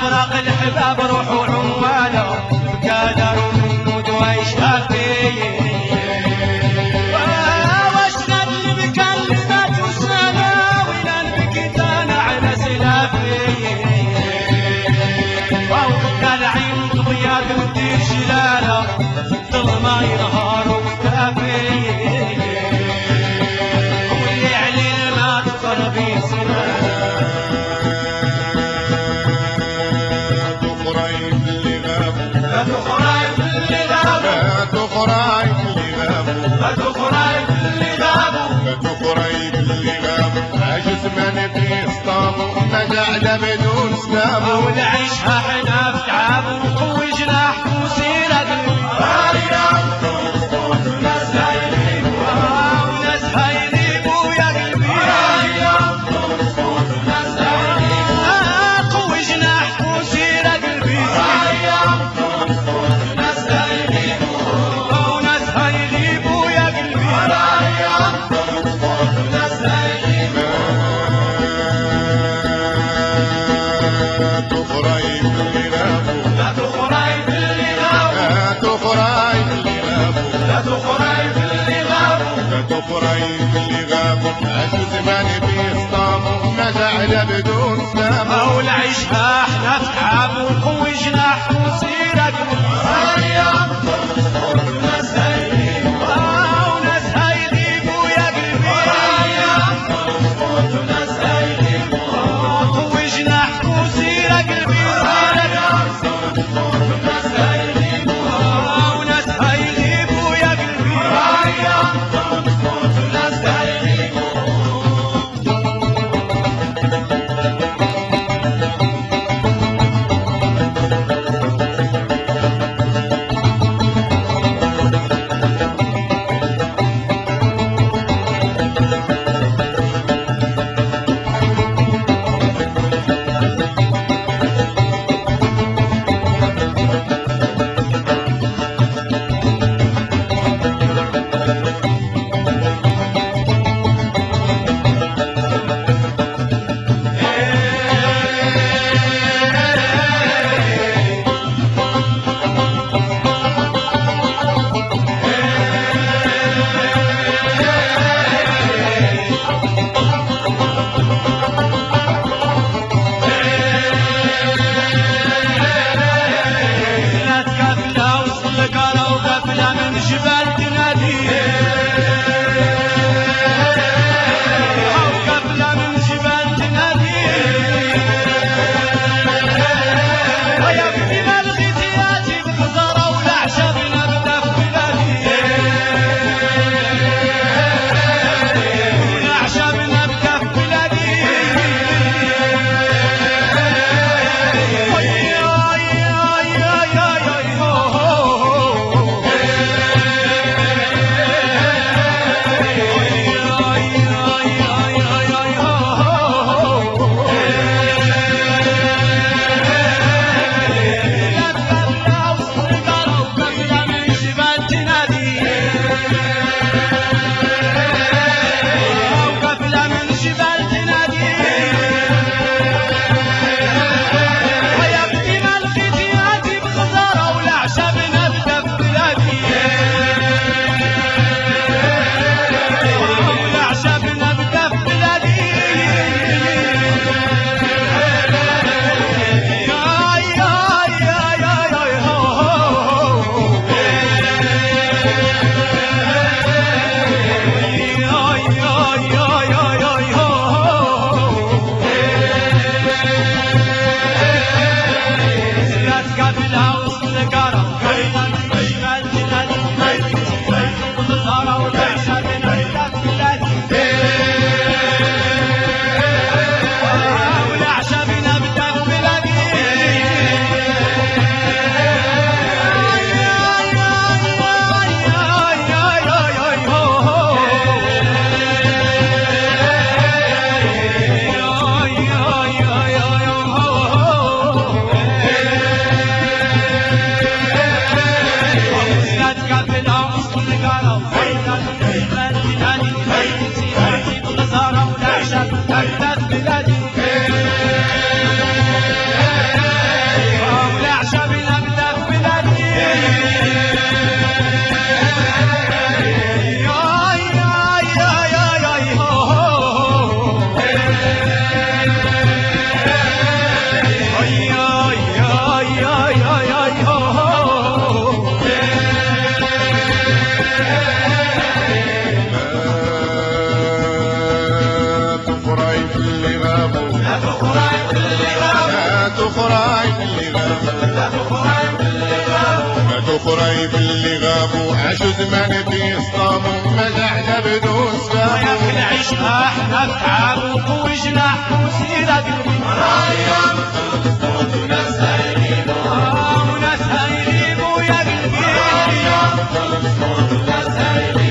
فراق الحباب روح اللي تخريب اللي اللي غابوا تخريب اللي اسطابه نجعل بدون سلامه ونعيشها حنا تخريب اللي غابوا. عجز من في اسطابه نجعل بدون سلامه. أو نعيشها إحنا في تعب ونقوي جناح وسيرة تخرج باللغام لا تخرج باللغام لا تخرج باللغام لا تخرج باللغام عشد من بيصطاموا مجعنا بدوس فامو نعيشها إحنا بتعب وقوجنا وسيرة قلبي مرايا بتلقط وناس هايلين وناس هايلين ويا قلبي مرايا بتلقط وناس هايلين